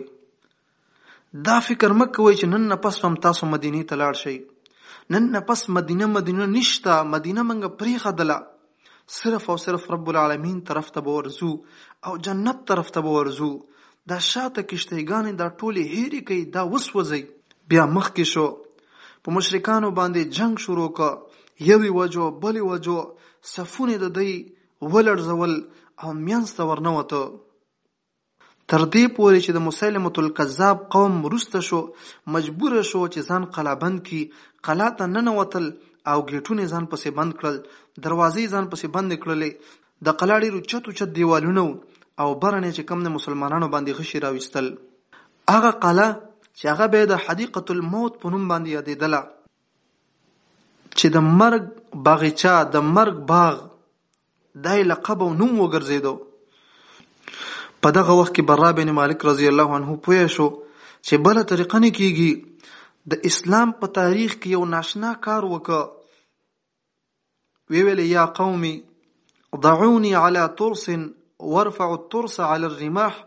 دا فکر مه کوئ چې نن نه پس به هم تاسو مدینې ته لاړ شئ. نن نه پس مدینه مدینه نشته، مدینه موږ پرېښدله. صرف او صرف رب العالمین طرف ته به ورځو او جنت طرف ته به ورځو. دا شاته کښتیګانې دا ټولې هېرې کړئ، دا وسوځئ. بیا مخکې شو، په مشرکانو باندې جنګ شروع کړ، یو یې وژو، بل یې وژو، صفونه د دوی ولړزول او منځ ته ورنوتو. تر دې پورې چې د مسیلمة الکذاب قوم وروسته شو، مجبور شو چې ځان قلابند کړي، قلا ته ننوتل او ګېټونه یې ځان پسې بند کړل، دروازې یې ځان پسې بندې کړلې، د قلا ډېر اوچت اوچت دېوالونه و او برن یې چې کوم د مسلمانانو باندې غشي راویستل. هغه قلا چې هغه به یې د حدیقة الموت په نوم باندې یادېدله، چې د مرګ باغچه، د مرګ باغ، دا یې لقب او نوم وګرځېدو. په دغه وخت کې برا بن مالک رضی الله عنه پوه شو چې بله طریقه نه کیږي د اسلام په تاریخ کې یو ناشنا کار وکړ ویل یا قومي ضعوني على ترس وارفع الترس على الرماح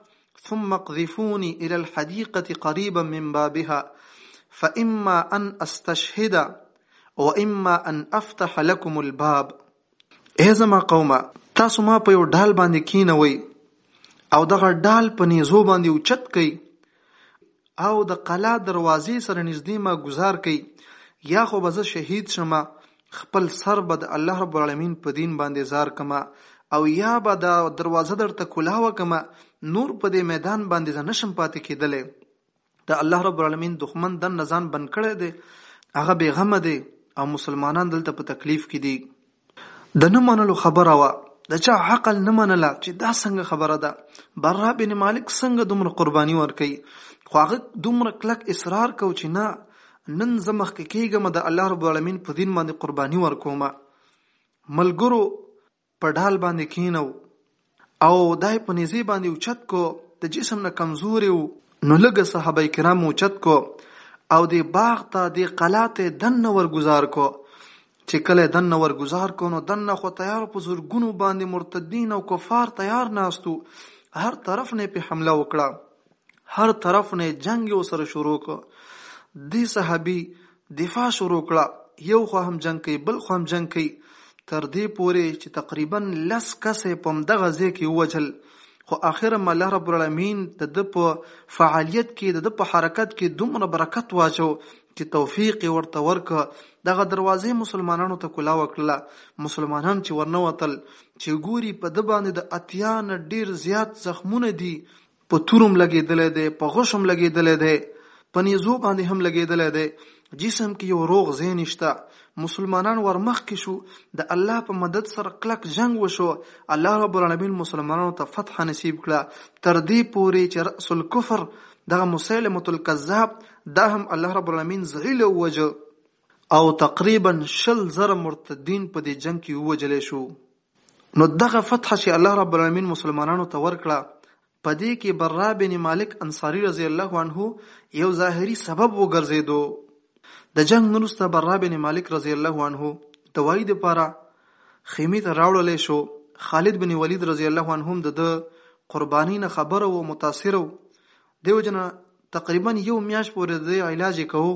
ثم اقذفوني الى الحديقه قريبا من بابها فاما ان استشهد واما ان افتح لكم الباب اې زما قومه تاسو ما په یو ډال باندې کینوئ او دغه ډال په نیزو باندې اوچت کئ او د قلا دروازې سره نږدې ما ګزار کئ یا خو به زه شهید شم خپل سر به د الله رب العالمین په دین باندې زار کما او یا به دا دروازه درته کولاوه کما نور په دې میدان باندې زه نشم پاتې کېدلی د الله رب العالمین دښمن دن نزان بن کړی دی هغه بیغمه دی او مسلمانان دلته په تکلیف کې دي د نه منلو خبره وه د چا عقل نه منله چې دا څنګه خبره ده برا بن مالک څنګه دومره قرباني ورکي خو هغه دومره کلک اصرار کو چې نه نن زمخ کې کېږم د الله رب العالمین په دین باندې قرباني ورکوم ملګرو په ډال باندې کېنو او دا یې په نېزې باندې اوچت کو د جسم نه کمزورې وو نو لږه صحابه کرام اوچت کو او د باغ ته د قلا ته دننه ورګزار کو چې کله دننه ورګزار کو نو دننه خو تیار په زرګونو باندې مرتدین او کفار تیار ناستو هر طرف نه په حمله وکړه هر طرف نه جنگ یو سره شروع کړ دی صحابي دفاع شروع کړه یو خو هم جنگ کوي بل خو هم جنگ کوي تر دې پورې چې تقریبا لس کسې په دغه ځای کې ووجل خو اخر ما الله رب العالمین د د په فعالیت کې د د په حرکت کې دومره برکت واچو چې توفیق ورته ورک دغه دروازې مسلمانانو ته کلا وکړه مسلمانان چې ورنوتل چې ګوري په د باندې د اتیا نه ډیر زیات زخمونه دي په تور هم لګېدلی دی، په غش هم لګېدلی دی، په نېزو باندې هم لګېدلی دی، جسم کې یو روغ ځای نشته، مسلمانان ورمخکې شو، د الله په مدد سره کلک جنګ وشو، الله رب العالمین مسلمانانو ته فتحه نصیب کړه، تر دې پورې چې رأس الکفر دغه مسیلمة الکذاب دا هم الله رب العالمین ذلیل او وواژه او تقریبا شل زره مرتدین په دې جنګ کې ووژل شو. نو دغه فتحه چې الله رب العالمين مسلمانانو ته ورکړه په دې کې برا بن مالک انصاري رضی الله عنه یو ظاهري سبب وګرځېدو د جنگ نورسته برا بن مالک رضی الله عنه دوايي د پاره خیمه ته راوړل شو خالد بن ولید رضی الله عنه هم د قربانی نه خبر او متاثر و دیو جن تقریبا یو میاش پورې د علاج کوو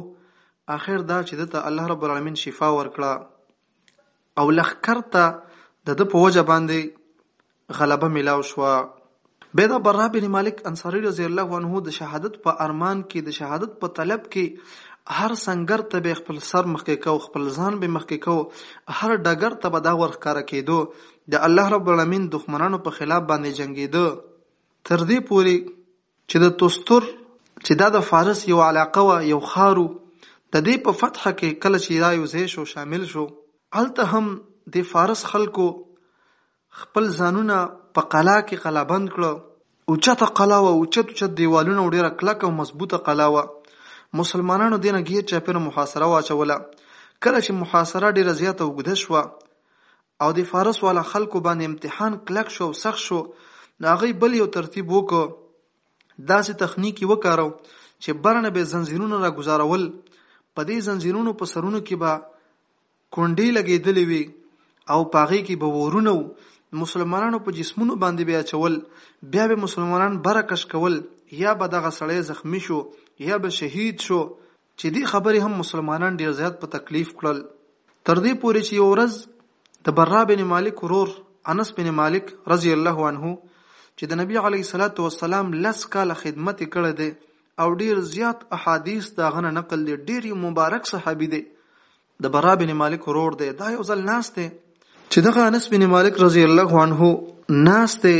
اخر دا چې دته الله رب العالمین شفا ورکړه او لښکر ته د ده په وجه باندې غلبه ملاو شوه بیا د برا بن مالک انصاری رضی الله عنه د شهادت په ارمان کې د شهادت په طلب کې هر سنگر ته به خپل سر مخکې کو خپل ځان به مخکې کو هر ډګر ته به دا ورخکاره کېدو د الله رب العالمین دښمنانو په خلاف باندې جنګېده تر دې پورې چې د تستر چې دا د فارس یو علاقه وه، یو ښار و، د دې په فتح کې کله چې دا یو ځای شو، شامل شو، هلته هم دې فارس خلکو خپل ځانونه په قلا کې قلابند کړه، اوچته قلا وه، اوچت اوچت دیوالونه و، ډېره کلکه او مضبوطه قلا وه، مسلمانانو دې نه ګېر چاپېره محاصره واچوله، کله چې محاصره ډېره زیاته اوږده شوه، او د فارس والا خلکو باندې امتحان کلک شو او سخت شو نو هغه بل یو ترتیب وکړ داسې تخنیک یې وکارو چې برنه به زنجیرونه را گزارول په دې زنجیرونو په سرونو کې به کونډې لګېدلې وي او پاغې کې به ورونه وو مسلمانانو په جسمونو باندې بیا چول بیا به مسلمانان برکش کول یا به دغه سړی زخمی شو یا به شهید شو چې دې خبرې هم مسلمانان ډېر زیات په تکلیف کړل تر دې پورې چې یو ورځ د برا بن مالک ورور انس بن مالک رضی الله عنه چې د نبی علی صلوات و سلام لس کاله خدمت کړی دی او ډیر زیات احادیث دا غنه نقل دی ډیر مبارک صحابي دی د برا بن مالک ورور دی دا یو ځل ناس دی چې دغه انس بن مالک رضی الله عنه ناس دی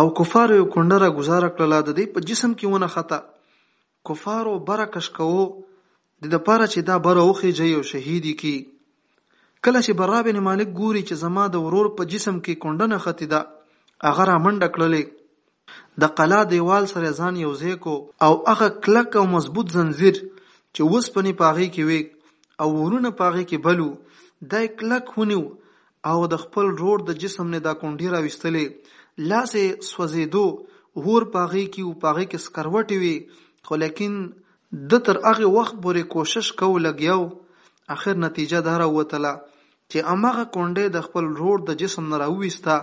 او کفار یو کندره گزاره کړله د دې په جسم کې ونه خطا کفارو بره کش کوو د دپاره چې دا بره وخېژی او شهید یې کی. کله چې برا بن مالک ګوري چې زما د ورور په جسم کې کونډه نښتې ده هغه را منډه کړلې د قلا دیوال سره ځان یو ځای کو او هغه کلک او مضبوط زنځیر چې وسپنې په هغې کې وې او ورونه په هغې کې بل وو دا یې کلک ونیو او د خپل ورور د جسم نه دا کونډې راویستلې، لاس یې سوځېدو، اور په هغې کې و، په هغې کې سکروټې وې، خو لیکن ده تر هغه وخت پورې کوشش کوو لګیا و، اخر نتیجه دا راووتله چې هماغه کونډې د خپل ورور د جسم نه راوویسته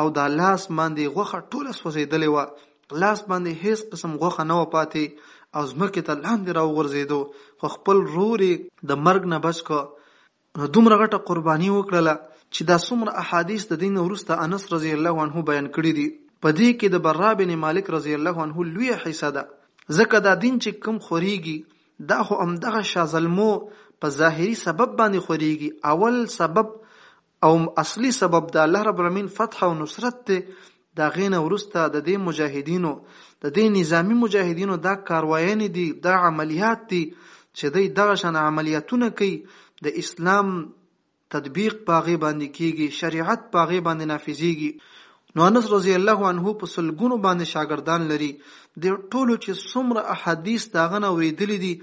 او دا لاس باندې غوښه ټوله سوځېدلې وه، لاس باندې هېڅ قسم غوښه نه وه پاتې او ځمکې ته لاندې راوغورځېدو، خو خپل ورور یې د مرګ نه بچ کړ، نو دومره غټه قرباني وکړله چي دا څومره احاديث د دې نه وروسته انس رضي الله عنه بيان کړي دي په دې کي د برا بن مالک رضي الله عنه لويه حصه ده ځکه دا دين چي کوم خوريږي دا خو همدغه شازلمو په ظاهري سبب باندې خوريږي اول سبب او اصلي سبب د الله رب العالمين فتح او نصرت دی د هغې نه وروسته د دې مجاهدینو د دې نظامي مجاهدینو دا کارواینې دي دا عملیات دي چې دوی دغه شان عملیاتونه کوي د اسلام تطبیق په هغې باندې کیږي شریعت په هغې باندې نافذیږي نو انس رضی الله عنه په سلګونو باندې شاګردان لري د ټولو چې څومره احادیث داغه نه وریدلې دي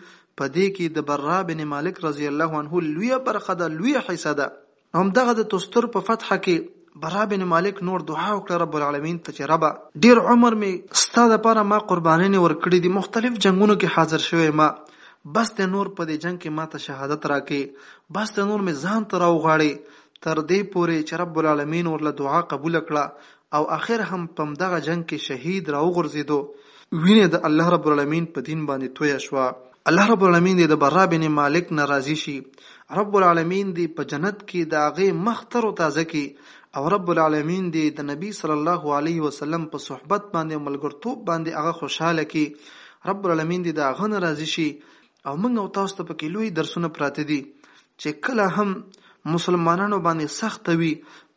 په دې کې د برا بن مالک رضی الله عنه لویه برخه ده لویه حصه ده همدغه د تستر په فتحه کې برا بن مالک نور دعا وکړه رب العالمین ته چې ربه ډیر عمر می ستا د پاره ما قربانینې ورکړې دي مختلف جنگونو کې حاضر شوی ما بس د نور په دې جنگ کې ما ته شهادت راکې بس د نور می ځان ته راوغواړې تر دې پورې چې رب العالمین ورله دعا قبول کړه او اخر هم په همدغه جنګ کې شهيد راوغورځيدو، وينه د الله رب العالمين په دين باندې تويه شوه، الله رب العالمين دې د براء بن مالک نه راضي شي، رب العالمين دې په جنت کې د هغه مخ تر و تازه کړي او رب العالمين دې د نبي صلی الله عليه وسلم په صحبت باندې او ملګرتوب باندې هغه خوشحاله کړي، رب العالمين دې د هغه نه راضي شي، او موږ او تاسو ته پکې لوی درسونه پراته دي چې کله هم مسلمانانو باندې سخت وي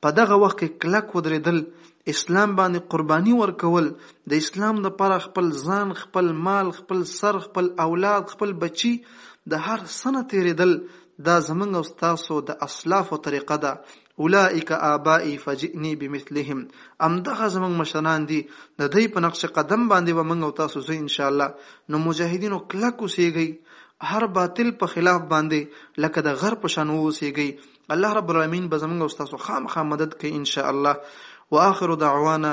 په دغه وخت کې کلک ودرېدل اسلام باندې قرباني ورکول د اسلام لپاره خپل ځان خپل مال خپل سر خپل اولاد خپل بچي د هر سنه تیریدل دا زمنګ او تاسو د اسلافو طریقه ده اولئک آبائی فجئنی بمثلهم همدغه زمونږ مشران دي د دوی په نقش قدم باندې به موږ او تاسو ځو ان شاء الله نو مجاهدینو کلک اوسېږئ هر باطل په خلاف باندې لکه د غر په شان ووسیږي الله رب العالمین به زمونږ او تاسو خامخا مدد کوي ان شاء الله واخر دعوانا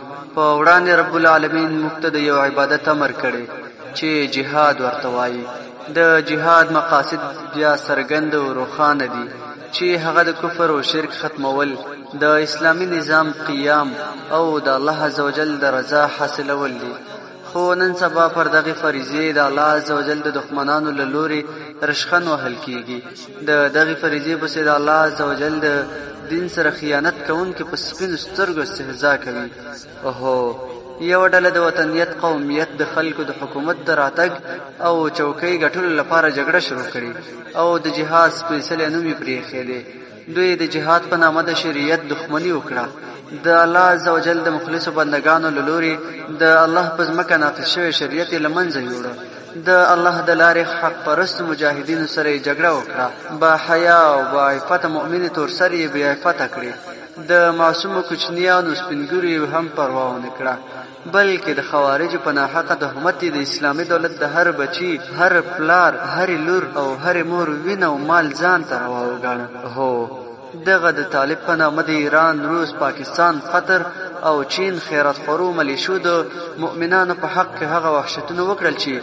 په وړاندې رب العالمین موږ ته د یو عبادت امر کړی چې جهاد ورته وایي د جهاد مقاصد بیا څرګند او روښانه دي چې هغه د کفر او شرک ختمول د اسلامی نظام قیام او د الله عزوجل د رضا حاصلول دي خو نن سبا پر دغې فریضې د الله عزوجل د دښمنانو له لورې رشخن وهل کیږي د دغې فریضې پسې د الله عزوجل د دین سره خیانت کوونکي په سپینو سترګو استهزا کوي اوهو یوه ډله د وطنیت قومیت د خلکو د حکومت د راتګ او چوکۍ ګټلو لپاره جګړه شروع کړې او د جهاد سپېڅلی نوم یې پرې ایښی دی دوی د جهاد په نامه د شریعت دښمنی وکړه د الله عزوجل د مخلصو بندگانو له لوري د الله په ځمکه نافذ شوی شریعت یې له منځه یوړه د الله د لارې حق پرست مجاهدینو سره یې جګړه وکړه با حیا او با عفته مؤمنې تور سر یې بې عفته کړې د معصومو کوچنیانو سپینګرو یې هم پروا ونه کړه بلکې د خوارجو په ناحقه تهمت یې د اسلامي دولت د هر بچي هر پلار هرې لور او هرې مور وینه او مال ځان ته روا وګاڼه هو دغه د طالب په نامه د ایران روس پاکستان قطر او چین خیرات خورو ملیشو د مؤمنانو په حق کې هغه وحشتونه وکړل چې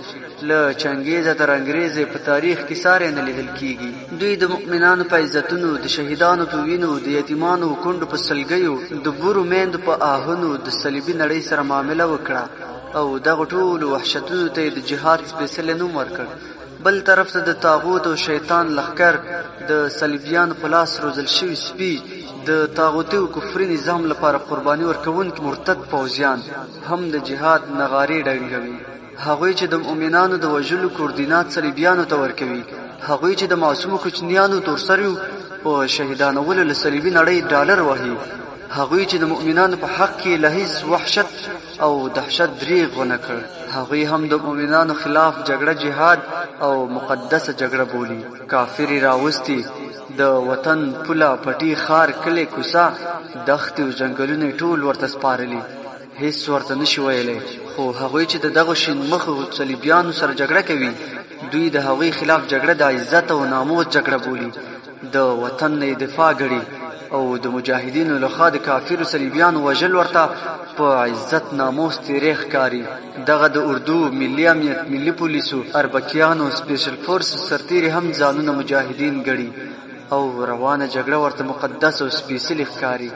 له چنګیزه تر انګریزه په تاریخ کې سارې نه لیدل کیږي دوی د مؤمنانو په عزتونو د شهیدانو په وینو د یتیمانو کندو په سلګیو د بورو میندو په آهونو د صلیبي نړۍ سره معامله وکړه او دغه ټولو وحشتونو ته د جهاد سپېڅلی نوم ورکړ بل طرف ته د طاغوت او شیطان لخکر د صلیبیان په لاس روزل شوی سپی د طاغوتی او کفري نظام لپاره قرباني ورکوونکي مرتد پوځیان هم د جهاد نغارې ډنګوي هغوی چې د مؤمنانو د وژلو کوردینات صلیبیانو ته ورکوي هغوی چې د معصومو کوچنیانو تورسریو په شهیدانولو له صلیبي نړۍ ډالر وهي هغوی چې د مؤمنانو په حق کې له هیڅ وحشت او دهشت دریغ ونه کړ هغوی هم د مؤمنانو خلاف جګړه جهاد او مقدسه جګړه بولي کافر راوستي د وطن پوله پټي خار کلی کوسه دښتې او ځنګلونه ټول ورته سپارلي هیڅ ورته نشي ویلی خو هغوی چې د دغو شین مخو صلیبیانو سره جګړه کوي دوی د هغوی خلاف جګړه د عزت او ناموس جګړه بولي د وطن نه دفاع ګړي او د مجاهدینو لخوا د کافرو صلیبیانو وژل ورته په عزت ناموس تیرې ښکاري دغه د اردو ملي امنیت ملي پولیسو اربکیانو سپیشل فورس سرتیري هم ځانونه مجاهدین ګړي او روانه جګړه ورته مقدس او سپیڅلې ښکاري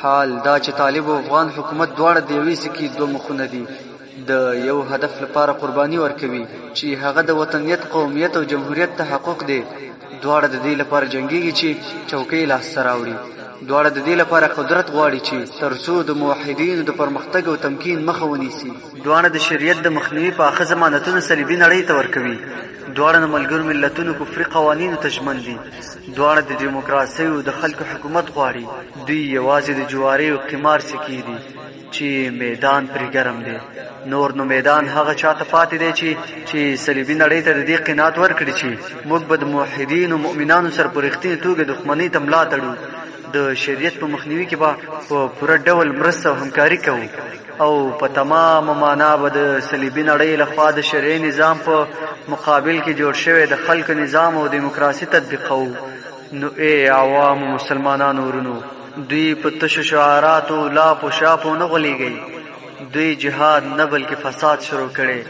حال دا چې طالب او افغان حکومت دواړه د یوې سکې دوه مخونه دي د یو هدف لپاره قرباني ورکوي چې هغه د وطنیت قومیت او جمهوریت تحقق دی دواړه د دې لپاره جنګیږي چې چوکۍ لاسته راوړي دواړه د دې لپاره قدرت غواړي چې تر څو د موحدینو د پرمختګ او تمکین مخه ونیسي دواړه د شریعت د مخنیوي په اخه ضمانتونه صلیبي نړۍ ته ورکوي دواړه د ملګرو ملتونو کفري قوانینو ته ژمن دي دواړه د دیموکراسۍ او د خلکو حکومت غواړي دوی یوازې د جوارۍ او قمار سکې دي چې میدان پرې ګرم دی نور نو میدان هغه چاته پاتې دی چې چې صلیبي نړۍ ته د دې قناعت ورکړي چې موږ به د موحدینو مؤمنانو سره په رښتینې توګه دښمنۍ ته ملا تړو د شریعت په مخنیوي کې به په پوره ډول مرسته او همکاري کوو او په تمام معنا به د صلیبي نړۍ له خوا د شرعي نظام په مقابل کې جوړ شوی د خلکو نظام او دیموکراسي تطبیقو نو ای عوام مسلمانانو ورونو دوی په تشو شعاراتو لا په شاپو نه غولېږئ دوی جهاد نه بلکې فساد شروع کړي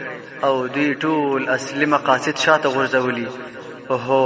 او دوی ټول اصلي مقاصد شاته غورځولي هو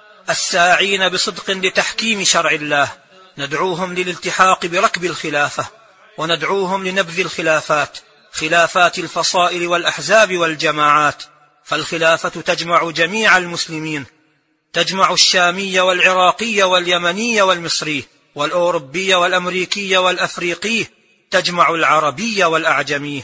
الساعين بصدق لتحكيم شرع الله ندعوهم للالتحاق بركب الخلافه وندعوهم لنبذ الخلافات خلافات الفصائل والاحزاب والجماعات فالخلافه تجمع جميع المسلمين تجمع الشامي والعراقي واليمني والمصري والأوروبي والأمريكي والأفريقي تجمع العربي والأعجمي